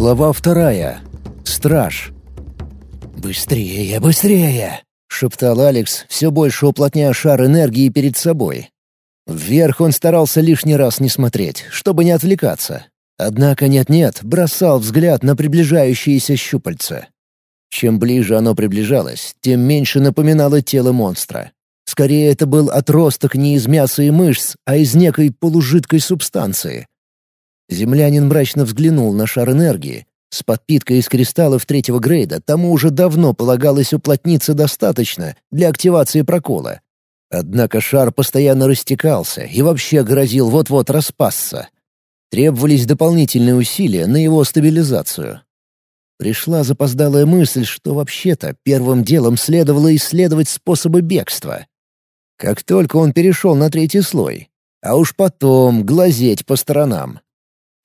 Глава вторая. Страж. «Быстрее, быстрее!» — шептал Алекс, все больше уплотняя шар энергии перед собой. Вверх он старался лишний раз не смотреть, чтобы не отвлекаться. Однако нет-нет, бросал взгляд на приближающиеся щупальца. Чем ближе оно приближалось, тем меньше напоминало тело монстра. Скорее, это был отросток не из мяса и мышц, а из некой полужидкой субстанции. Землянин мрачно взглянул на шар энергии. С подпиткой из кристаллов третьего грейда тому уже давно полагалось уплотниться достаточно для активации прокола. Однако шар постоянно растекался и вообще грозил вот-вот распасться. Требовались дополнительные усилия на его стабилизацию. Пришла запоздалая мысль, что вообще-то первым делом следовало исследовать способы бегства. Как только он перешел на третий слой, а уж потом глазеть по сторонам.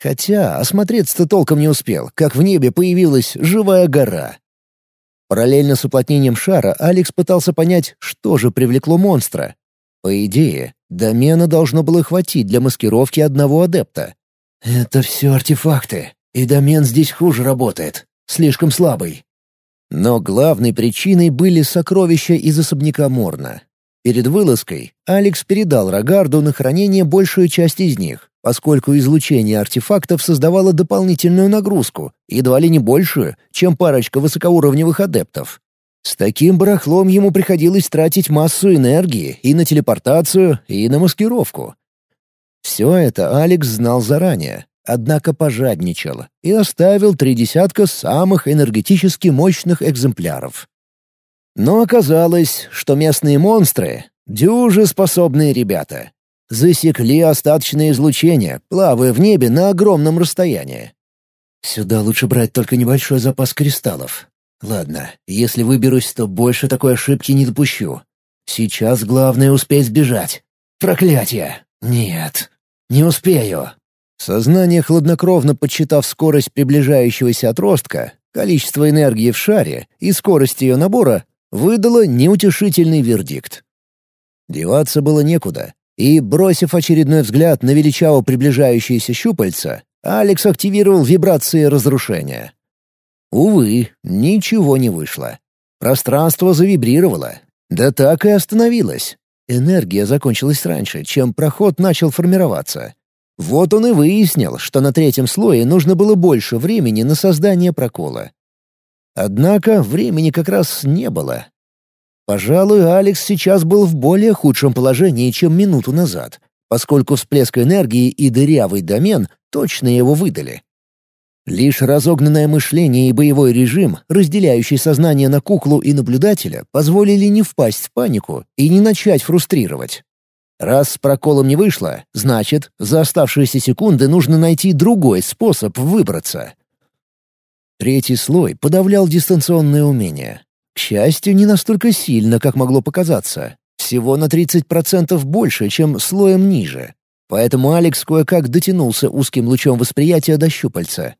Хотя осмотреться-то толком не успел, как в небе появилась живая гора. Параллельно с уплотнением шара Алекс пытался понять, что же привлекло монстра. По идее, домена должно было хватить для маскировки одного адепта. «Это все артефакты, и домен здесь хуже работает, слишком слабый». Но главной причиной были сокровища из особняка Морна. Перед вылазкой Алекс передал Рогарду на хранение большую часть из них, поскольку излучение артефактов создавало дополнительную нагрузку, едва ли не большую, чем парочка высокоуровневых адептов. С таким барахлом ему приходилось тратить массу энергии и на телепортацию, и на маскировку. Все это Алекс знал заранее, однако пожадничал и оставил три десятка самых энергетически мощных экземпляров. Но оказалось, что местные монстры — дюжи способные ребята засекли остаточное излучение, плавая в небе на огромном расстоянии. Сюда лучше брать только небольшой запас кристаллов. Ладно, если выберусь, то больше такой ошибки не допущу. Сейчас главное успеть сбежать. Проклятие! Нет, не успею. Сознание, хладнокровно подсчитав скорость приближающегося отростка, количество энергии в шаре и скорость ее набора, выдало неутешительный вердикт. Деваться было некуда, и, бросив очередной взгляд на величаво приближающиеся щупальца, Алекс активировал вибрации разрушения. Увы, ничего не вышло. Пространство завибрировало. Да так и остановилось. Энергия закончилась раньше, чем проход начал формироваться. Вот он и выяснил, что на третьем слое нужно было больше времени на создание прокола. Однако времени как раз не было. Пожалуй, Алекс сейчас был в более худшем положении, чем минуту назад, поскольку всплеск энергии и дырявый домен точно его выдали. Лишь разогнанное мышление и боевой режим, разделяющий сознание на куклу и наблюдателя, позволили не впасть в панику и не начать фрустрировать. Раз с проколом не вышло, значит, за оставшиеся секунды нужно найти другой способ выбраться. Третий слой подавлял дистанционное умение. К счастью, не настолько сильно, как могло показаться. Всего на 30% больше, чем слоем ниже. Поэтому Алекс кое-как дотянулся узким лучом восприятия до щупальца.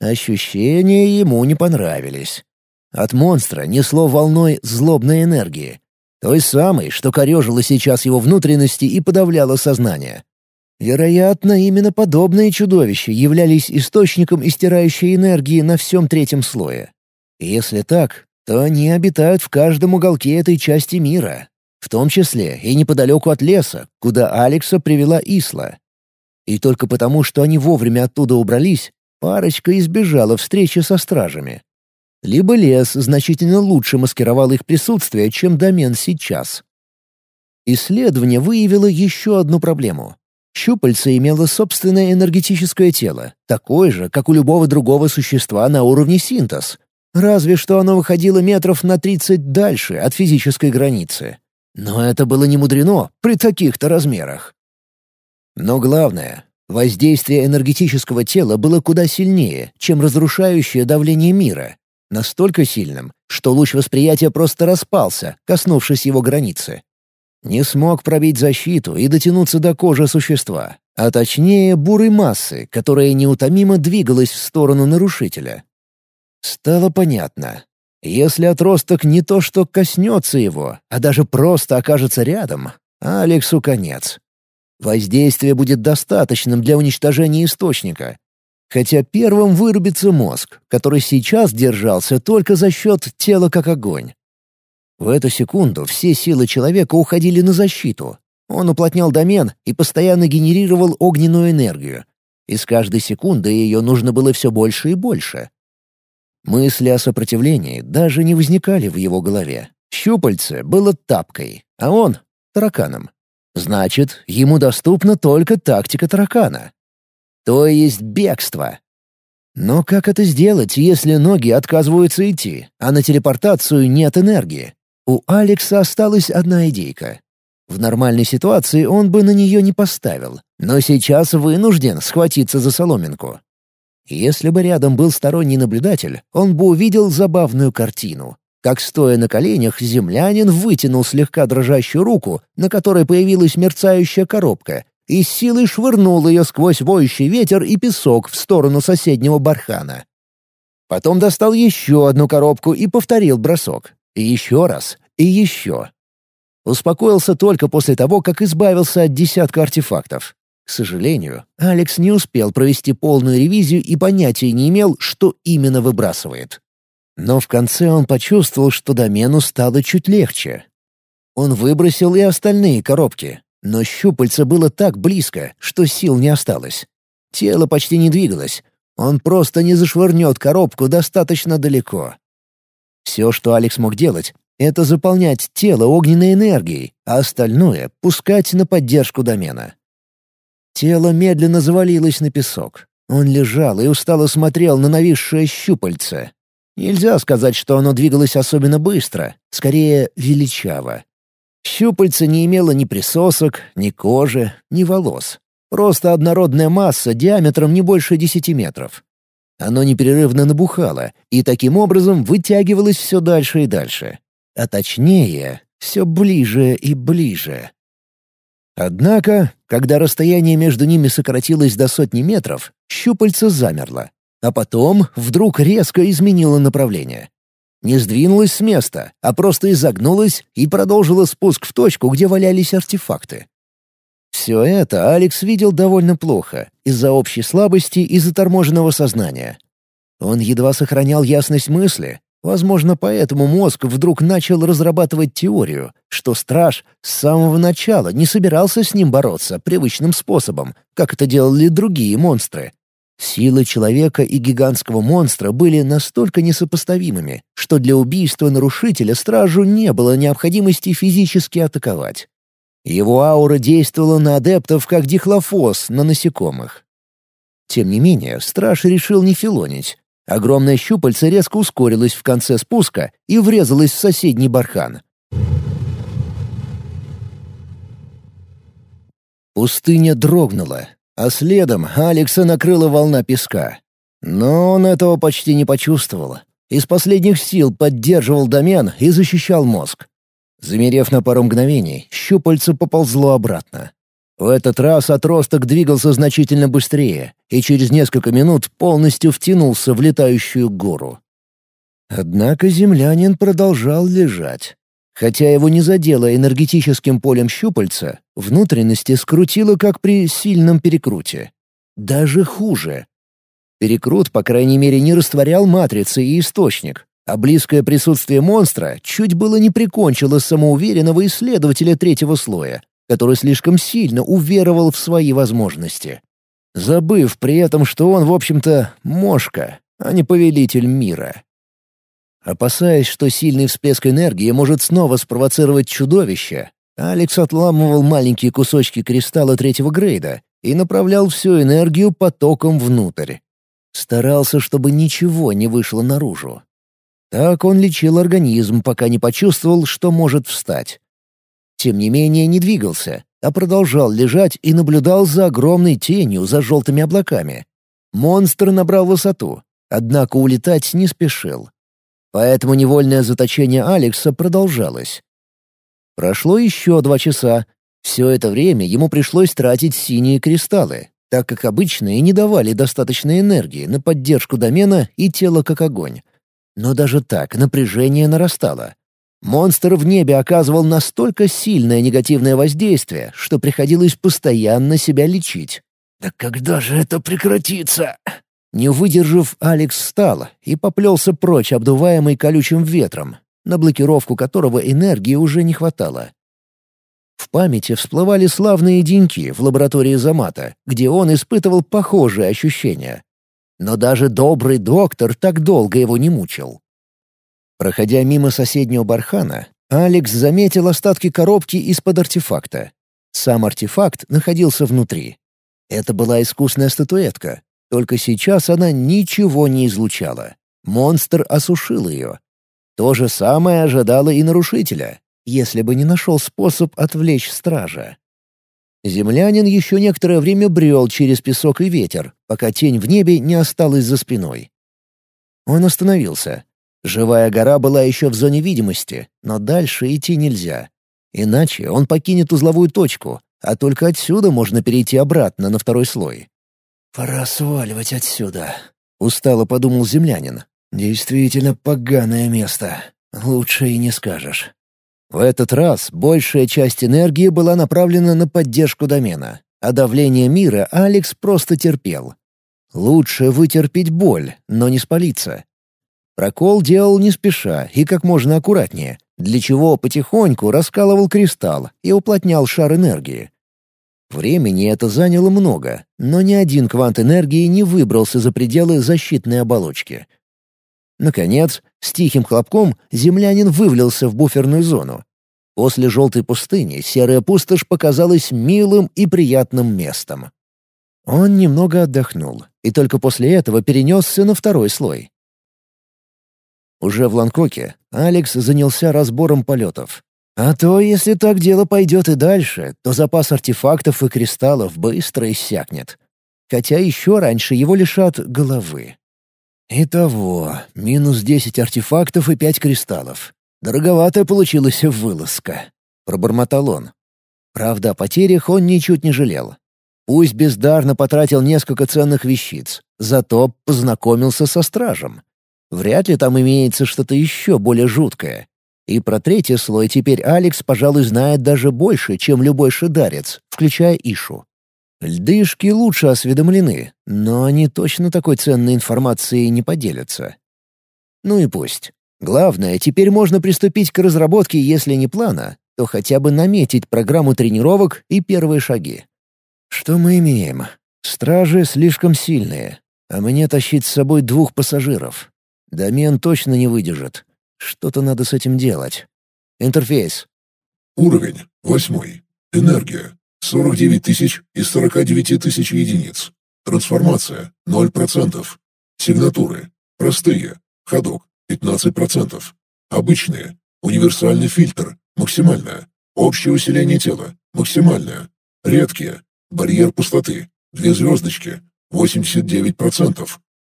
Ощущения ему не понравились. От монстра несло волной злобной энергии. Той самой, что корежило сейчас его внутренности и подавляло сознание. Вероятно, именно подобные чудовища являлись источником истирающей энергии на всем третьем слое. если так, то они обитают в каждом уголке этой части мира, в том числе и неподалеку от леса, куда Алекса привела Исла. И только потому, что они вовремя оттуда убрались, парочка избежала встречи со стражами. Либо лес значительно лучше маскировал их присутствие, чем домен сейчас. Исследование выявило еще одну проблему. Щупальце имело собственное энергетическое тело, такое же, как у любого другого существа на уровне синтез, Разве что оно выходило метров на тридцать дальше от физической границы. Но это было не мудрено при таких-то размерах. Но главное, воздействие энергетического тела было куда сильнее, чем разрушающее давление мира. Настолько сильным, что луч восприятия просто распался, коснувшись его границы. Не смог пробить защиту и дотянуться до кожи существа, а точнее бурой массы, которая неутомимо двигалась в сторону нарушителя. Стало понятно. Если отросток не то что коснется его, а даже просто окажется рядом, Алексу конец. Воздействие будет достаточным для уничтожения источника. Хотя первым вырубится мозг, который сейчас держался только за счет тела как огонь. В эту секунду все силы человека уходили на защиту. Он уплотнял домен и постоянно генерировал огненную энергию. И с каждой секунды ее нужно было все больше и больше. Мысли о сопротивлении даже не возникали в его голове. Щупальце было тапкой, а он — тараканом. Значит, ему доступна только тактика таракана. То есть бегство. Но как это сделать, если ноги отказываются идти, а на телепортацию нет энергии? У Алекса осталась одна идейка. В нормальной ситуации он бы на нее не поставил, но сейчас вынужден схватиться за соломинку. Если бы рядом был сторонний наблюдатель, он бы увидел забавную картину. Как, стоя на коленях, землянин вытянул слегка дрожащую руку, на которой появилась мерцающая коробка, и с силой швырнул ее сквозь воющий ветер и песок в сторону соседнего бархана. Потом достал еще одну коробку и повторил бросок. И еще раз, и еще. Успокоился только после того, как избавился от десятка артефактов. К сожалению, Алекс не успел провести полную ревизию и понятия не имел, что именно выбрасывает. Но в конце он почувствовал, что домену стало чуть легче. Он выбросил и остальные коробки, но щупальце было так близко, что сил не осталось. Тело почти не двигалось. Он просто не зашвырнет коробку достаточно далеко. Все, что Алекс мог делать, это заполнять тело огненной энергией, а остальное — пускать на поддержку домена. Тело медленно завалилось на песок. Он лежал и устало смотрел на нависшее щупальце. Нельзя сказать, что оно двигалось особенно быстро, скорее величаво. Щупальце не имело ни присосок, ни кожи, ни волос. Просто однородная масса диаметром не больше десяти метров. Оно непрерывно набухало и таким образом вытягивалось все дальше и дальше. А точнее, все ближе и ближе. Однако, когда расстояние между ними сократилось до сотни метров, щупальце замерло, а потом вдруг резко изменило направление. Не сдвинулось с места, а просто изогнулось и продолжило спуск в точку, где валялись артефакты. Все это Алекс видел довольно плохо, из-за общей слабости и заторможенного сознания. Он едва сохранял ясность мысли, возможно, поэтому мозг вдруг начал разрабатывать теорию, что страж с самого начала не собирался с ним бороться привычным способом, как это делали другие монстры. Силы человека и гигантского монстра были настолько несопоставимыми, что для убийства нарушителя стражу не было необходимости физически атаковать. Его аура действовала на адептов как дихлофос на насекомых. Тем не менее, страж решил не филонить. Огромное щупальце резко ускорилось в конце спуска и врезалось в соседний бархан. Пустыня дрогнула, а следом Алекса накрыла волна песка. Но он этого почти не почувствовал. Из последних сил поддерживал домен и защищал мозг. Замерев на пару мгновений, щупальце поползло обратно. В этот раз отросток двигался значительно быстрее и через несколько минут полностью втянулся в летающую гору. Однако землянин продолжал лежать. Хотя его не задело энергетическим полем щупальца, внутренности скрутило, как при сильном перекруте. Даже хуже. Перекрут, по крайней мере, не растворял матрицы и источник, а близкое присутствие монстра чуть было не прикончило самоуверенного исследователя третьего слоя, который слишком сильно уверовал в свои возможности. Забыв при этом, что он, в общем-то, мошка, а не повелитель мира. Опасаясь, что сильный всплеск энергии может снова спровоцировать чудовище, Алекс отламывал маленькие кусочки кристалла третьего грейда и направлял всю энергию потоком внутрь. Старался, чтобы ничего не вышло наружу. Так он лечил организм, пока не почувствовал, что может встать. Тем не менее не двигался, а продолжал лежать и наблюдал за огромной тенью за желтыми облаками. Монстр набрал высоту, однако улетать не спешил. Поэтому невольное заточение Алекса продолжалось. Прошло еще два часа. Все это время ему пришлось тратить синие кристаллы, так как обычные не давали достаточной энергии на поддержку домена и тела как огонь. Но даже так напряжение нарастало. Монстр в небе оказывал настолько сильное негативное воздействие, что приходилось постоянно себя лечить. «Да когда же это прекратится?» Не выдержав, Алекс встал и поплелся прочь, обдуваемый колючим ветром, на блокировку которого энергии уже не хватало. В памяти всплывали славные деньки в лаборатории Замата, где он испытывал похожие ощущения. Но даже добрый доктор так долго его не мучил. Проходя мимо соседнего бархана, Алекс заметил остатки коробки из-под артефакта. Сам артефакт находился внутри. Это была искусная статуэтка, только сейчас она ничего не излучала. Монстр осушил ее. То же самое ожидало и нарушителя если бы не нашел способ отвлечь стража. Землянин еще некоторое время брел через песок и ветер, пока тень в небе не осталась за спиной. Он остановился. Живая гора была еще в зоне видимости, но дальше идти нельзя. Иначе он покинет узловую точку, а только отсюда можно перейти обратно на второй слой. «Пора сваливать отсюда», — устало подумал землянин. «Действительно поганое место. Лучше и не скажешь». В этот раз большая часть энергии была направлена на поддержку домена, а давление мира Алекс просто терпел. Лучше вытерпеть боль, но не спалиться. Прокол делал не спеша и как можно аккуратнее, для чего потихоньку раскалывал кристалл и уплотнял шар энергии. Времени это заняло много, но ни один квант энергии не выбрался за пределы защитной оболочки — Наконец, с тихим хлопком землянин вывалился в буферную зону. После желтой пустыни серая пустошь показалась милым и приятным местом. Он немного отдохнул, и только после этого перенесся на второй слой. Уже в Ланкоке Алекс занялся разбором полетов. А то, если так дело пойдет и дальше, то запас артефактов и кристаллов быстро иссякнет. Хотя еще раньше его лишат головы. Итого, минус десять артефактов и пять кристаллов. Дороговатая получилась вылазка. Пробормотал он. Правда, о потерях он ничуть не жалел. Пусть бездарно потратил несколько ценных вещиц, зато познакомился со стражем. Вряд ли там имеется что-то еще более жуткое. И про третий слой теперь Алекс, пожалуй, знает даже больше, чем любой шидарец, включая Ишу. Льдышки лучше осведомлены, но они точно такой ценной информацией не поделятся. Ну и пусть. Главное, теперь можно приступить к разработке, если не плана, то хотя бы наметить программу тренировок и первые шаги. Что мы имеем? Стражи слишком сильные, а мне тащить с собой двух пассажиров. Домен точно не выдержит. Что-то надо с этим делать. Интерфейс. Уровень восьмой. Энергия 49 тысяч из 49 тысяч единиц. Трансформация – 0%. Сигнатуры – простые. Ходок – 15%. Обычные. Универсальный фильтр – максимальное. Общее усиление тела – максимальное. Редкие. Барьер пустоты – 2 звездочки – 89%.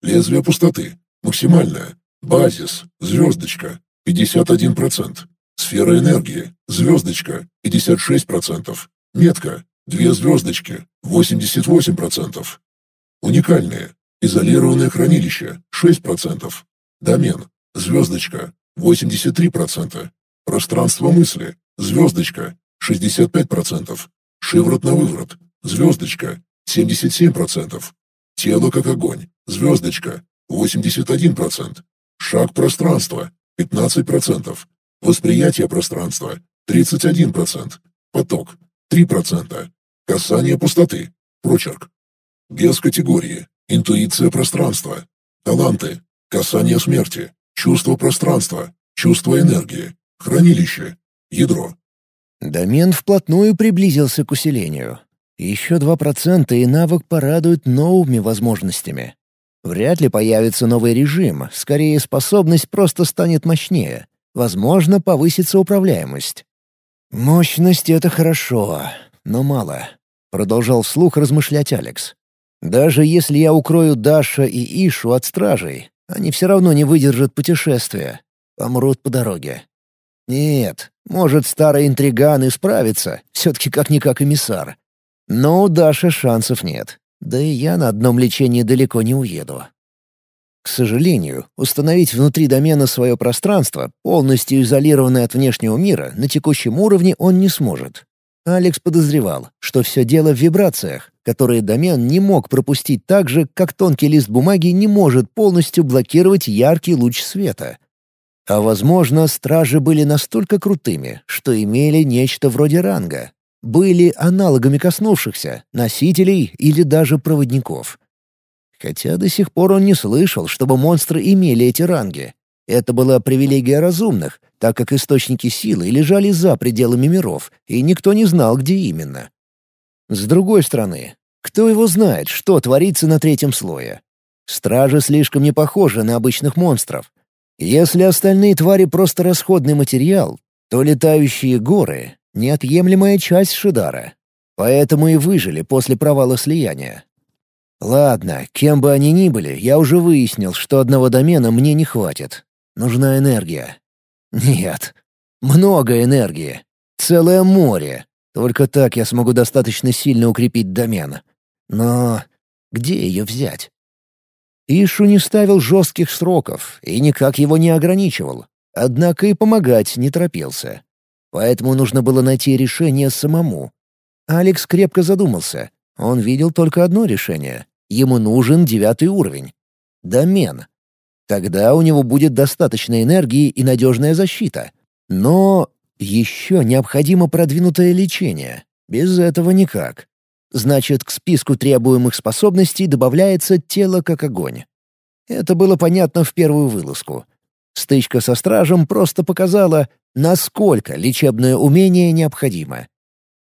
Лезвие пустоты – максимальное. Базис – звездочка – 51%. Сфера энергии – звездочка – 56%. Метка. Две звездочки. 88%. Уникальные. Изолированное хранилище. 6%. Домен. Звездочка. 83%. Пространство мысли. Звездочка. 65%. Шиворот на выворот. Звездочка. 77%. Тело как огонь. Звездочка. 81%. Шаг пространства. 15%. Восприятие пространства. 31%. Поток. 3%. Касание пустоты. Прочерк. Без категории. Интуиция пространства. Таланты. Касание смерти. Чувство пространства. Чувство энергии. Хранилище. Ядро. Домен вплотную приблизился к усилению. Еще 2% и навык порадует новыми возможностями. Вряд ли появится новый режим, скорее способность просто станет мощнее. Возможно, повысится управляемость. «Мощность — это хорошо, но мало», — продолжал вслух размышлять Алекс. «Даже если я укрою Даша и Ишу от стражей, они все равно не выдержат путешествия. Помрут по дороге. Нет, может, старый интриган и справится, все-таки как-никак эмиссар. Но у Даши шансов нет. Да и я на одном лечении далеко не уеду. К сожалению, установить внутри домена свое пространство, полностью изолированное от внешнего мира, на текущем уровне он не сможет. Алекс подозревал, что все дело в вибрациях, которые домен не мог пропустить так же, как тонкий лист бумаги не может полностью блокировать яркий луч света. А возможно, стражи были настолько крутыми, что имели нечто вроде ранга. Были аналогами коснувшихся, носителей или даже проводников. Хотя до сих пор он не слышал, чтобы монстры имели эти ранги. Это была привилегия разумных, так как источники силы лежали за пределами миров, и никто не знал, где именно. С другой стороны, кто его знает, что творится на третьем слое? Стражи слишком не похожи на обычных монстров. Если остальные твари просто расходный материал, то летающие горы — неотъемлемая часть Шидара. Поэтому и выжили после провала слияния. Ладно, кем бы они ни были, я уже выяснил, что одного домена мне не хватит. Нужна энергия. Нет, много энергии. Целое море. Только так я смогу достаточно сильно укрепить домен. Но где ее взять? Ишу не ставил жестких сроков и никак его не ограничивал. Однако и помогать не торопился. Поэтому нужно было найти решение самому. Алекс крепко задумался. Он видел только одно решение Ему нужен девятый уровень. Домен. Тогда у него будет достаточно энергии и надежная защита. Но еще необходимо продвинутое лечение. Без этого никак. Значит, к списку требуемых способностей добавляется тело как огонь. Это было понятно в первую вылазку. Стычка со стражем просто показала, насколько лечебное умение необходимо.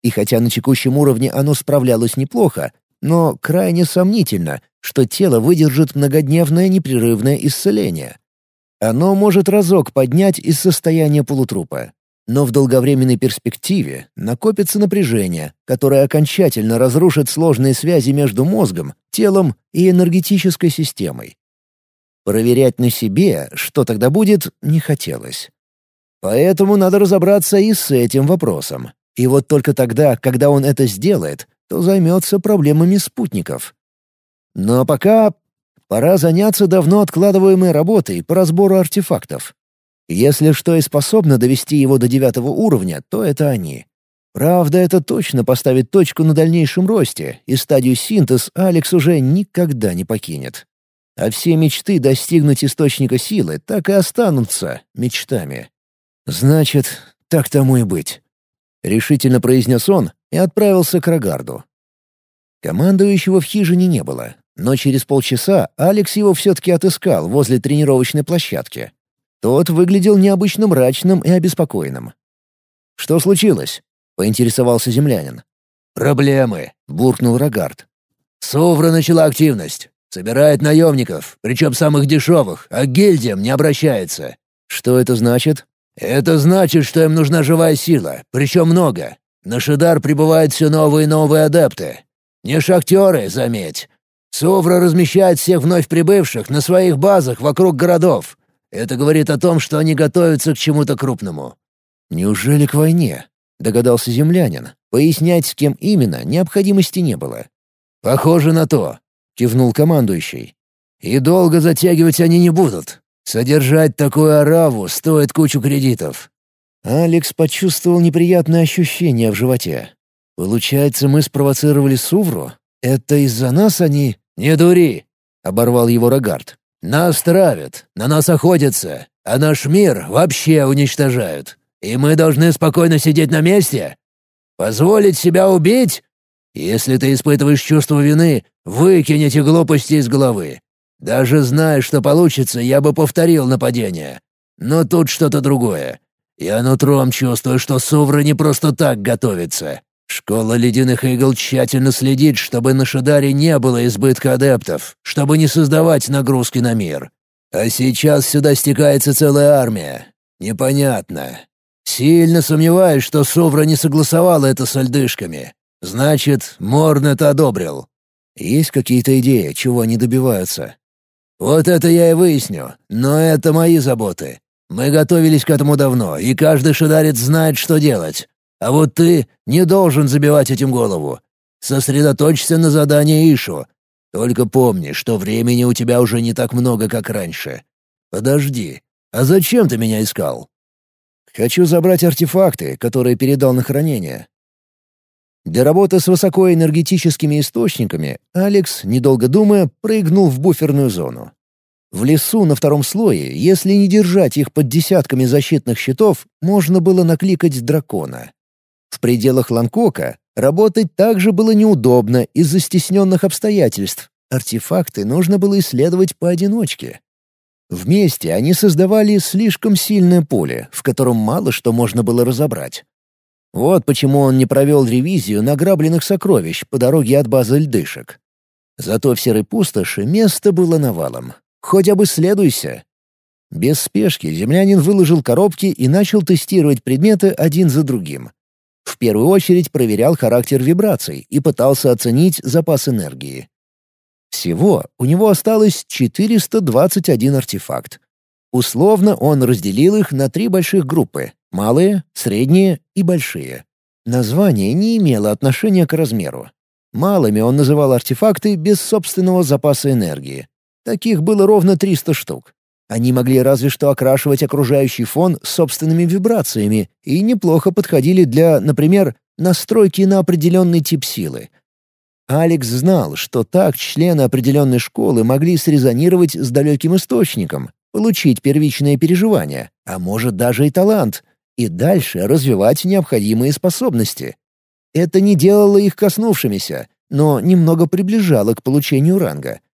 И хотя на текущем уровне оно справлялось неплохо, но крайне сомнительно, что тело выдержит многодневное непрерывное исцеление. Оно может разок поднять из состояния полутрупа, но в долговременной перспективе накопится напряжение, которое окончательно разрушит сложные связи между мозгом, телом и энергетической системой. Проверять на себе, что тогда будет, не хотелось. Поэтому надо разобраться и с этим вопросом. И вот только тогда, когда он это сделает, то займется проблемами спутников. Но пока пора заняться давно откладываемой работой по разбору артефактов. Если что и способно довести его до девятого уровня, то это они. Правда, это точно поставит точку на дальнейшем росте, и стадию синтез Алекс уже никогда не покинет. А все мечты достигнуть источника силы так и останутся мечтами. Значит, так тому и быть. — решительно произнес он и отправился к Рогарду. Командующего в хижине не было, но через полчаса Алекс его все-таки отыскал возле тренировочной площадки. Тот выглядел необычно мрачным и обеспокоенным. «Что случилось?» — поинтересовался землянин. «Проблемы», — буркнул Рогард. «Сувра начала активность. Собирает наемников, причем самых дешевых, а к гильдиям не обращается». «Что это значит?» «Это значит, что им нужна живая сила, причем много. На Шидар прибывают все новые и новые адепты. Не шахтеры, заметь. Сувра размещает всех вновь прибывших на своих базах вокруг городов. Это говорит о том, что они готовятся к чему-то крупному». «Неужели к войне?» — догадался землянин. Пояснять, с кем именно, необходимости не было. «Похоже на то», — кивнул командующий. «И долго затягивать они не будут. Содержать такую ораву стоит кучу кредитов». Алекс почувствовал неприятное ощущение в животе. «Получается, мы спровоцировали Сувру? Это из-за нас они...» «Не дури!» — оборвал его Рогард. «Нас травят, на нас охотятся, а наш мир вообще уничтожают. И мы должны спокойно сидеть на месте? Позволить себя убить? Если ты испытываешь чувство вины, выкинь эти глупости из головы. Даже зная, что получится, я бы повторил нападение. Но тут что-то другое. Я нутром чувствую, что Сувра не просто так готовится. Школа Ледяных Игл тщательно следит, чтобы на Шадаре не было избытка адептов, чтобы не создавать нагрузки на мир. А сейчас сюда стекается целая армия. Непонятно. Сильно сомневаюсь, что Сувра не согласовала это с альдышками. Значит, Морн это одобрил. Есть какие-то идеи, чего они добиваются? «Вот это я и выясню, но это мои заботы. Мы готовились к этому давно, и каждый шидарец знает, что делать. А вот ты не должен забивать этим голову. Сосредоточься на задании Ишу. Только помни, что времени у тебя уже не так много, как раньше. Подожди, а зачем ты меня искал?» «Хочу забрать артефакты, которые передал на хранение». Для работы с высокоэнергетическими источниками Алекс, недолго думая, прыгнул в буферную зону. В лесу на втором слое, если не держать их под десятками защитных щитов, можно было накликать дракона. В пределах Ланкока работать также было неудобно из-за стесненных обстоятельств. Артефакты нужно было исследовать поодиночке. Вместе они создавали слишком сильное поле, в котором мало что можно было разобрать. Вот почему он не провел ревизию награбленных сокровищ по дороге от базы льдышек. Зато в серой пустоши место было навалом. Хоть обыследуйся. Без спешки землянин выложил коробки и начал тестировать предметы один за другим. В первую очередь проверял характер вибраций и пытался оценить запас энергии. Всего у него осталось 421 артефакт. Условно он разделил их на три больших группы — малые, средние и большие. Название не имело отношения к размеру. Малыми он называл артефакты без собственного запаса энергии. Таких было ровно 300 штук. Они могли разве что окрашивать окружающий фон собственными вибрациями и неплохо подходили для, например, настройки на определенный тип силы. Алекс знал, что так члены определенной школы могли срезонировать с далеким источником, получить первичное переживание, а может даже и талант, и дальше развивать необходимые способности. Это не делало их коснувшимися, но немного приближало к получению ранга —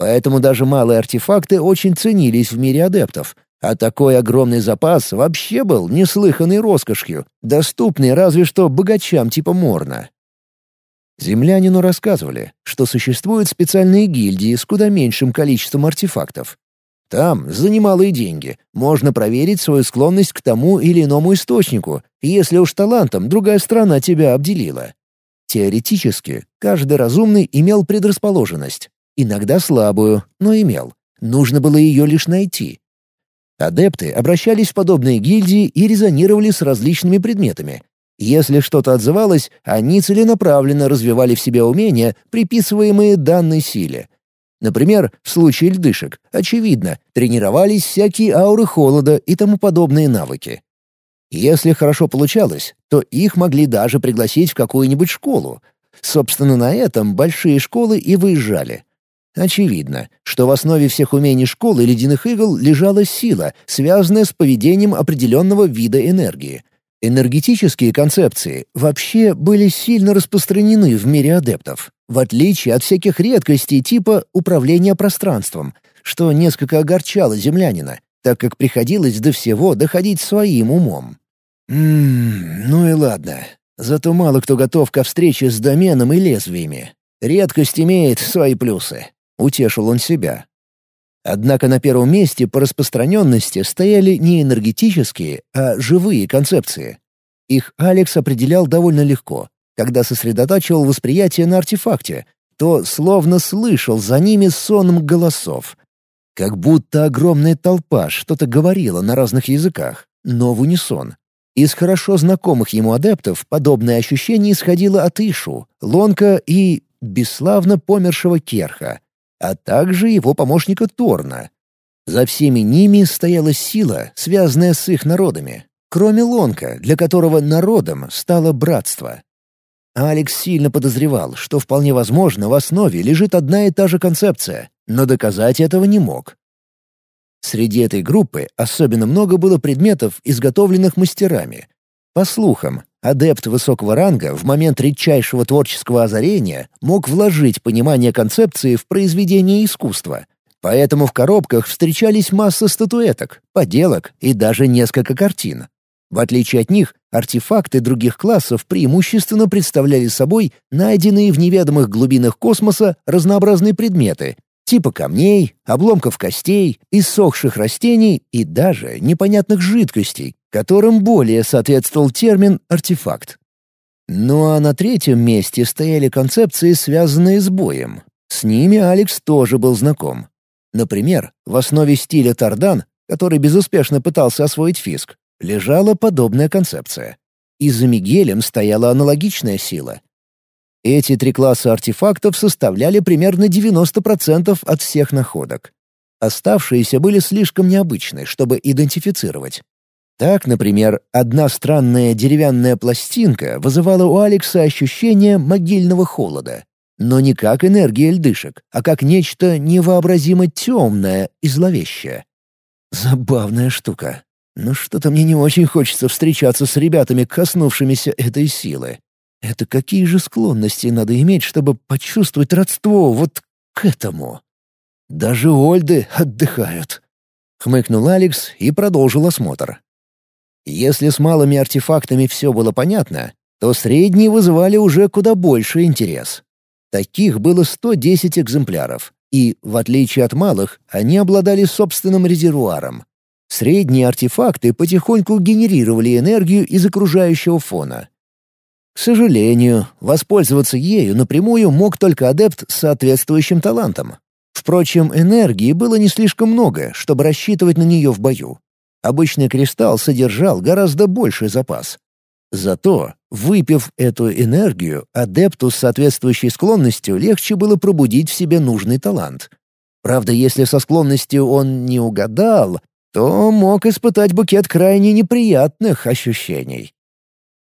Поэтому даже малые артефакты очень ценились в мире адептов, а такой огромный запас вообще был неслыханной роскошью, доступный разве что богачам типа Морна. Землянину рассказывали, что существуют специальные гильдии с куда меньшим количеством артефактов. Там, за немалые деньги, можно проверить свою склонность к тому или иному источнику, если уж талантом другая страна тебя обделила. Теоретически, каждый разумный имел предрасположенность, Иногда слабую, но имел. Нужно было ее лишь найти. Адепты обращались в подобные гильдии и резонировали с различными предметами. Если что-то отзывалось, они целенаправленно развивали в себе умения, приписываемые данной силе. Например, в случае льдышек, очевидно, тренировались всякие ауры холода и тому подобные навыки. Если хорошо получалось, то их могли даже пригласить в какую-нибудь школу. Собственно, на этом большие школы и выезжали. Очевидно, что в основе всех умений школы ледяных игл лежала сила, связанная с поведением определенного вида энергии. Энергетические концепции вообще были сильно распространены в мире адептов, в отличие от всяких редкостей типа управления пространством, что несколько огорчало землянина, так как приходилось до всего доходить своим умом. Ммм, ну и ладно. Зато мало кто готов ко встрече с доменом и лезвиями. Редкость имеет свои плюсы. Утешил он себя. Однако на первом месте по распространенности стояли не энергетические, а живые концепции. Их Алекс определял довольно легко. Когда сосредотачивал восприятие на артефакте, то словно слышал за ними сонм голосов. Как будто огромная толпа что-то говорила на разных языках, но в унисон. Из хорошо знакомых ему адептов подобное ощущение исходило от Ишу, Лонка и бесславно помершего Керха а также его помощника Торна. За всеми ними стояла сила, связанная с их народами, кроме Лонка, для которого народом стало братство. Алекс сильно подозревал, что вполне возможно в основе лежит одна и та же концепция, но доказать этого не мог. Среди этой группы особенно много было предметов, изготовленных мастерами. По слухам, Адепт высокого ранга в момент редчайшего творческого озарения мог вложить понимание концепции в произведение искусства. Поэтому в коробках встречались масса статуэток, поделок и даже несколько картин. В отличие от них, артефакты других классов преимущественно представляли собой найденные в неведомых глубинах космоса разнообразные предметы, типа камней, обломков костей, иссохших растений и даже непонятных жидкостей, которым более соответствовал термин «артефакт». Ну а на третьем месте стояли концепции, связанные с боем. С ними Алекс тоже был знаком. Например, в основе стиля Тардан, который безуспешно пытался освоить фиск, лежала подобная концепция. И за Мигелем стояла аналогичная сила. Эти три класса артефактов составляли примерно 90% от всех находок. Оставшиеся были слишком необычны, чтобы идентифицировать. Так, например, одна странная деревянная пластинка вызывала у Алекса ощущение могильного холода. Но не как энергия льдышек, а как нечто невообразимо темное и зловещее. Забавная штука. Но что-то мне не очень хочется встречаться с ребятами, коснувшимися этой силы. Это какие же склонности надо иметь, чтобы почувствовать родство вот к этому? Даже Ольды отдыхают. Хмыкнул Алекс и продолжил осмотр. Если с малыми артефактами все было понятно, то средние вызывали уже куда больше интерес. Таких было 110 экземпляров, и, в отличие от малых, они обладали собственным резервуаром. Средние артефакты потихоньку генерировали энергию из окружающего фона. К сожалению, воспользоваться ею напрямую мог только адепт с соответствующим талантом. Впрочем, энергии было не слишком много, чтобы рассчитывать на нее в бою. Обычный кристалл содержал гораздо больший запас. Зато, выпив эту энергию, адепту с соответствующей склонностью легче было пробудить в себе нужный талант. Правда, если со склонностью он не угадал, то мог испытать букет крайне неприятных ощущений.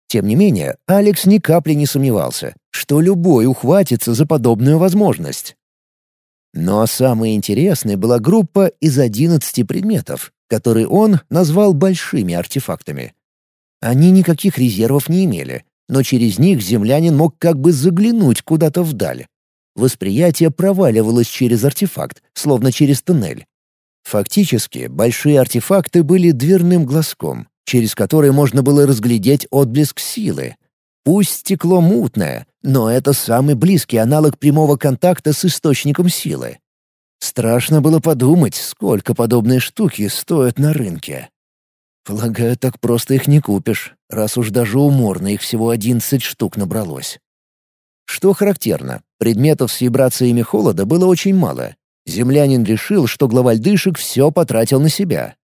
Тем не менее, Алекс ни капли не сомневался, что любой ухватится за подобную возможность. Но самой интересной была группа из 11 предметов, которые он назвал большими артефактами. Они никаких резервов не имели, но через них землянин мог как бы заглянуть куда-то вдаль. Восприятие проваливалось через артефакт, словно через туннель. Фактически, большие артефакты были дверным глазком, через который можно было разглядеть отблеск силы. Пусть стекло мутное, но это самый близкий аналог прямого контакта с источником силы. Страшно было подумать, сколько подобные штуки стоят на рынке. Полагаю, так просто их не купишь, раз уж даже уморно их всего одиннадцать штук набралось. Что характерно, предметов с вибрациями холода было очень мало. Землянин решил, что глава льдышек все потратил на себя.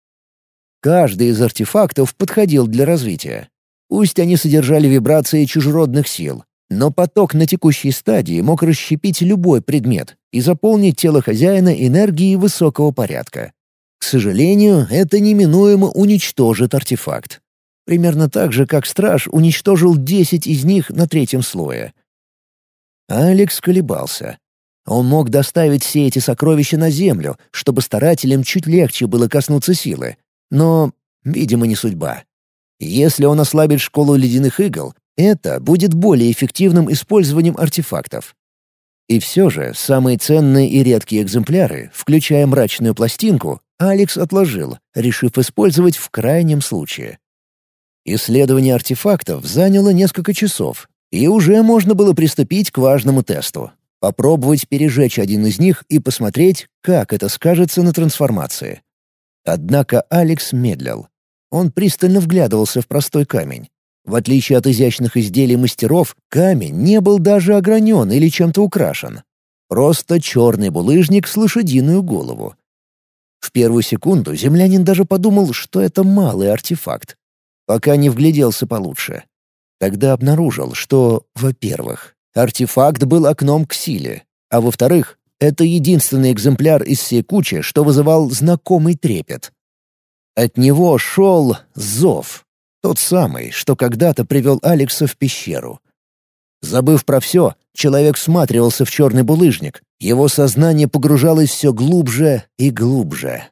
Каждый из артефактов подходил для развития. Пусть они содержали вибрации чужеродных сил, но поток на текущей стадии мог расщепить любой предмет и заполнить тело хозяина энергией высокого порядка. К сожалению, это неминуемо уничтожит артефакт. Примерно так же, как Страж уничтожил 10 из них на третьем слое. Алекс колебался. Он мог доставить все эти сокровища на Землю, чтобы старателям чуть легче было коснуться силы. Но, видимо, не судьба. Если он ослабит школу ледяных игл, это будет более эффективным использованием артефактов. И все же самые ценные и редкие экземпляры, включая мрачную пластинку, Алекс отложил, решив использовать в крайнем случае. Исследование артефактов заняло несколько часов, и уже можно было приступить к важному тесту. Попробовать пережечь один из них и посмотреть, как это скажется на трансформации. Однако Алекс медлил. Он пристально вглядывался в простой камень. В отличие от изящных изделий мастеров, камень не был даже огранен или чем-то украшен. Просто черный булыжник с лошадиную голову. В первую секунду землянин даже подумал, что это малый артефакт, пока не вгляделся получше. Тогда обнаружил, что, во-первых, артефакт был окном к силе, а во-вторых, это единственный экземпляр из всей кучи, что вызывал знакомый трепет. От него шел зов. Тот самый, что когда-то привел Алекса в пещеру. Забыв про все, человек всматривался в черный булыжник. Его сознание погружалось все глубже и глубже.